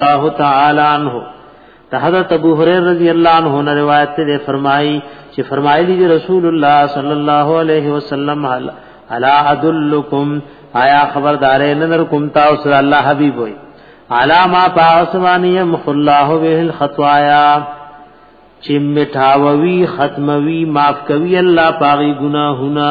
الله تعالی عنہ ته حضرت ابو هريره رضی الله عنه نے روایت ته فرمایي چې فرمایلی دی رسول الله صلی الله علیه وسلم الا ادلکم آیا خبردارې نظر کوم تاسو الله حبیب وي علاما پاسوانی مخ الله به الخطایا چې مټاوي ختموي معاف کوي الله پاغي ګناهونه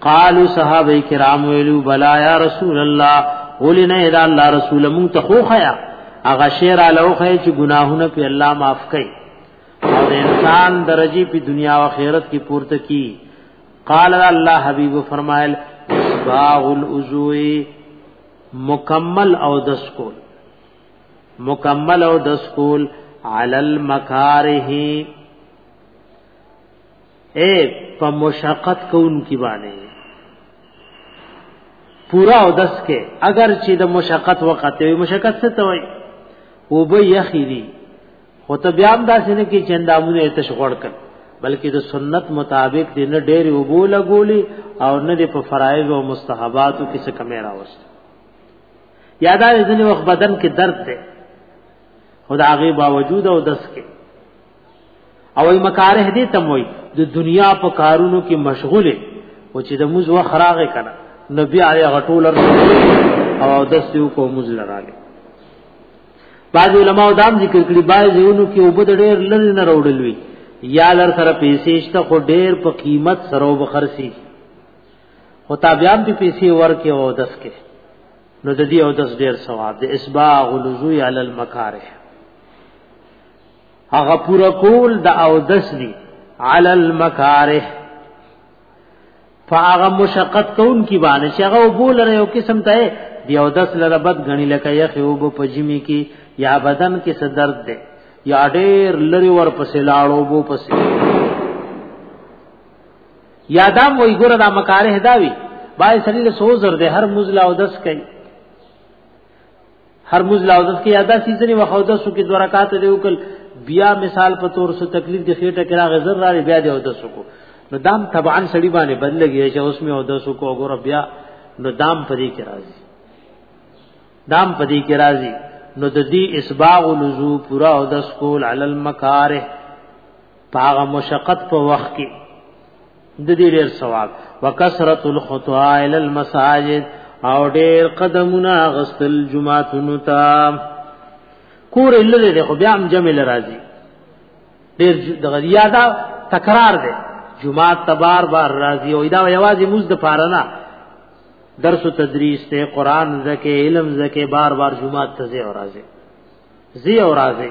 قالو صحابه کرام ویلو بلا یا رسول الله ولنه اذا الله رسول مون ته خو خیا اغه شیر الوخه چې گناهونه په الله معاف کړي او د انسان درجه په دنیا او آخرت کې پورته کی قال الله حبیب فرمایل باغ العزوی مکمل او دس کول مکمل او دس کول علی المکاره اے په مشقت کوونکی باندې پورا او دس کې اگر چې د مشقت وخت وي مشقت څه ته وي او به یخی دي خو ته بیا هم داسې نه کې چې اندامونه ته شغړ کړ بلکې د سنت مطابق دې نه ډېر وبو لګولي او نه دې په فرایض او مستحباتو کې څه کمی راوست یادا ځنې وخت بدن کې درد ده خدا غي باوجود او دس کې او ای مکاره دې تموي د دنیا په کارونو کې مشغوله او چې د موز وخراغه کړه نبی علی غټول او دس یو کو موز لراله بعض علماء دام ذکر کړي بعض یونو کې وبد ډېر لری نه راوړل وی یا لر سره پیسې شته خو ډېر په قیمت سره وبخرسي او تابعام به پیسې ورکه او دس کې نو د دې او دس ډېر ثواب د اسباغ لزوی علی المکاره هغه پورا کول د او دس دی علی المکاره فاغه مشقت کون کی باندې چې هغه بول رہے او قسم ته دی او دس لره بد غنی لکه یخ او په پجمی کی یا بدن کې څه درد دی یا ډیر لری ور پسې لاړو بو پسې یادام وای ګره دا مکاره داوی بای سړی له سوزر ده هر مزلا او دس کوي هر موز لاوځ کې یادا سیزنی وخو د سو کې دوه رکعات دی وکړ بیا مثال په تور سو تکلیف دی خېټه کرا غزر را بیا دی او د سو کو نو دام طبعا سړی باندې بدلږي چې اوس می او د سو کو ګور بیا نو دام پدې کې راځي دام پدې کې راځي نو د دې اسباغ لزو پورا او د سکول علی المکاره پاغه مشقت په وخت کې د دې ډېر ثواب وکثرت الخطا الى المساجد او ډېر قدمونه غسل جمعهتونو ته کور لری دی خو بیا هم جمع لرازي ډېر د غریادا تکرار دی جمعه تبار بار راضي او دا یوازې موږ د پاره نه درس و تدریس ته قران زکه علم زکه بار بار جمعه ته زی او راځي زی او راځي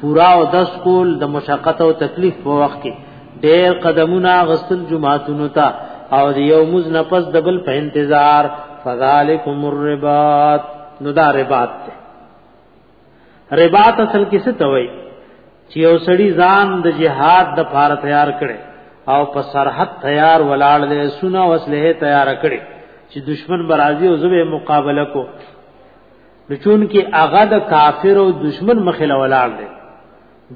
پورا او د سکول د مشقت او تکلیف په وخت کې ډېر قدمونه غسل جمعهتونو ته او د یو مز نفس د بل په انتظار فذالکم الرباط نو دا رباط ته رباط اصل کې څه توي چې یو سړی ځان د جهاد د پار تیار کړي او په سرحد تیار ولاړ دی سونه وسله تیار کړي چې دشمن برازي او زبې مقابله کو نو چون کې هغه د کافر او دشمن مخله ولاړ دی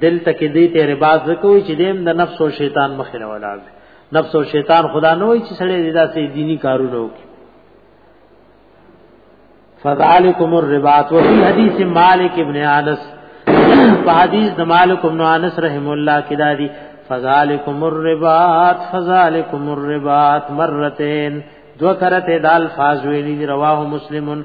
دل تک دې ته رباز وکوي چې دیم د نفس او شیطان مخله ولاړ دی نفس او شیطان خدا نه وي چې سړی دې داسې دینی کارونه وکړي فذالکم الرباط وفي حدیث مالک ابن انس په حدیث د مالک ابن انس رحم الله کې دادی فذالکم الرباط فذالکم الرباط مرتين دو کرته دال فاز ویلی رواه مسلمون